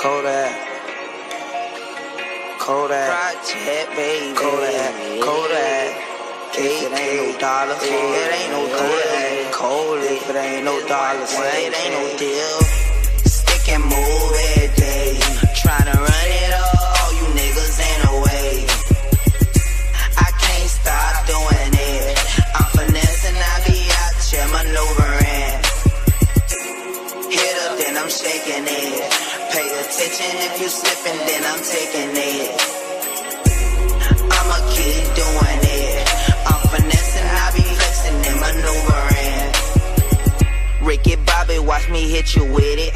Kodak. Kodak. Project, baby. Kodak. Kodak. If it ain't no dollar, it ain't no Kodak. Cold if it ain't no dollar, it ain't no deal. Stick and move every day. Tryna then I'm shaking it. Pay attention if you slipping, then I'm taking it. I'ma keep doing it. I'm finessing, I be flexing and maneuvering. Ricky Bobby, watch me hit you with it.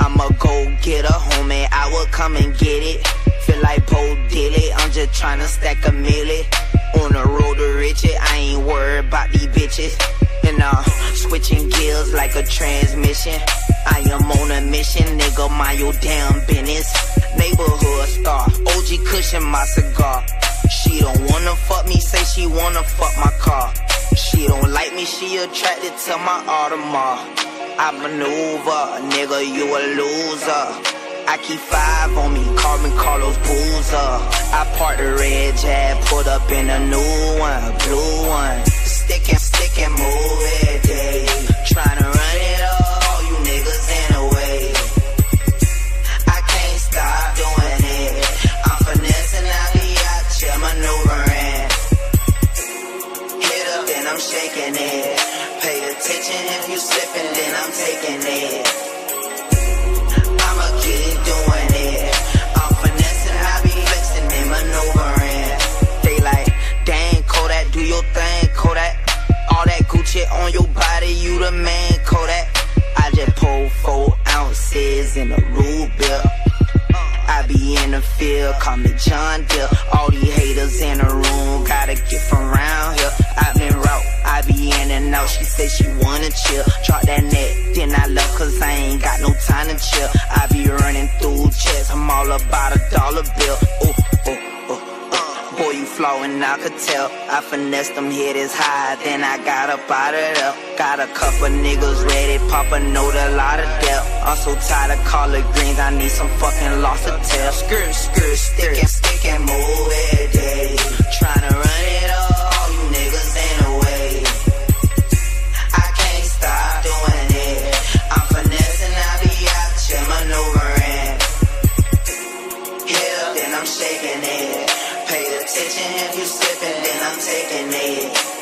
I'ma go get a homie, I will come and get it. Feel like Poe Dilly, I'm just tryna stack a milli. A transmission. I am on a mission, nigga, mind your damn business. Neighborhood star, OG cushion my cigar. She don't wanna fuck me, say she wanna fuck my car. She don't like me, she attracted to my Audemars. I maneuver, nigga, you a loser. I keep five on me, Carmen Carlos Boozer. I parked the red jag, put up in a new one, blue one. Stick and then I'm shaking it. Pay attention if you slipping, then I'm taking it. I'ma keep doing it. I'm finessing, I be flexing and maneuvering. They like, dang, Kodak, do your thing, Kodak. All that Gucci on your body, you the man, Kodak. I just pull four ounces in a Rubik. I be in the field, call me John Deere. All these haters in the room, gotta get from around She said she wanna chill. Drop that net, then I left cause I ain't got no time to chill. I be running through checks, I'm all about a dollar bill. Ooh, ooh, ooh, uh. Boy, you flowing, I could tell. I finessed them hit as high, then I got up out of there. Got a couple niggas ready, pop a note, a lot of depth. I'm so tired of collard greens, I need some fucking loss of tail. Skirt, skirt, stick and then I'm shaking it. Pay attention if you slipping, then I'm taking it.